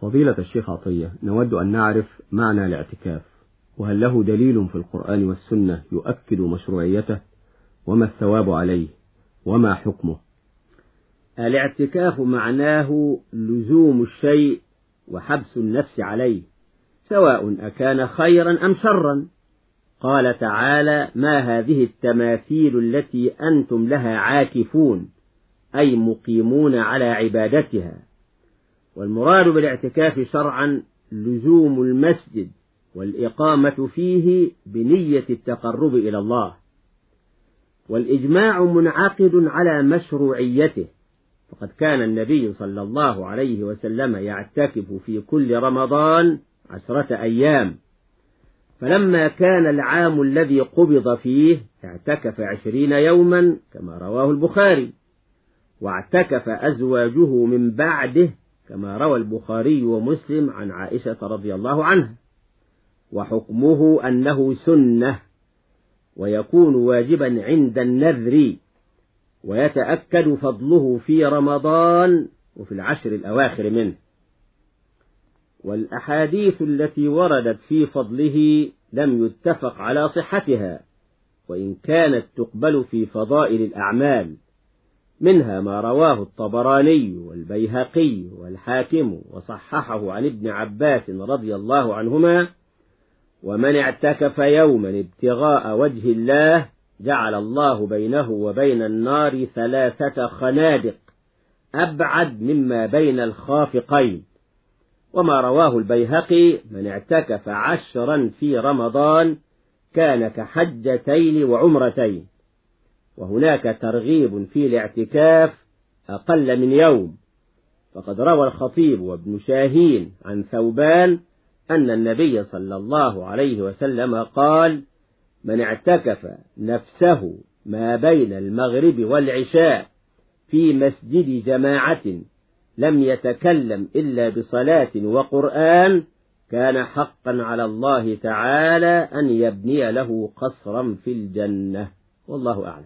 فضيلة الشيخ عطية نود أن نعرف معنى الاعتكاف وهل له دليل في القرآن والسنة يؤكد مشروعيته؟ وما الثواب عليه؟ وما حكمه؟ الاعتكاف معناه لزوم الشيء وحبس النفس عليه سواء أكان خيرا أم شرا. قال تعالى ما هذه التماثيل التي أنتم لها عاكفون أي مقيمون على عبادتها؟ والمراد بالاعتكاف شرعا لزوم المسجد والإقامة فيه بنية التقرب إلى الله. والإجماع منعقد على مشروعيته. فقد كان النبي صلى الله عليه وسلم يعتكف في كل رمضان عشرة أيام. فلما كان العام الذي قبض فيه اعتكف عشرين يوما كما رواه البخاري. واعتكف أزواجه من بعده كما روى البخاري ومسلم عن عائشة رضي الله عنها وحكمه أنه سنة ويكون واجبا عند النذر ويتأكد فضله في رمضان وفي العشر الأواخر منه. والأحاديث التي وردت في فضله لم يتفق على صحتها وإن كانت تقبل في فضائل الأعمال. منها ما رواه الطبراني والبيهقي والحاكم وصححه عن ابن عباس رضي الله عنهما ومن اعتكف يوما ابتغاء وجه الله جعل الله بينه وبين النار ثلاثة خنادق أبعد مما بين الخافقين. وما رواه البيهقي من اعتكف عشرا في رمضان كان كحجتين وعمرتين. وهناك ترغيب في الاعتكاف أقل من يوم. فقد روى الخطيب وابن شاهين عن ثوبان أن النبي صلى الله عليه وسلم قال من اعتكف نفسه ما بين المغرب والعشاء في مسجد جماعة لم يتكلم إلا بصلاة وقرآن كان حقا على الله تعالى أن يبني له قصرا في الجنة. والله أعلم.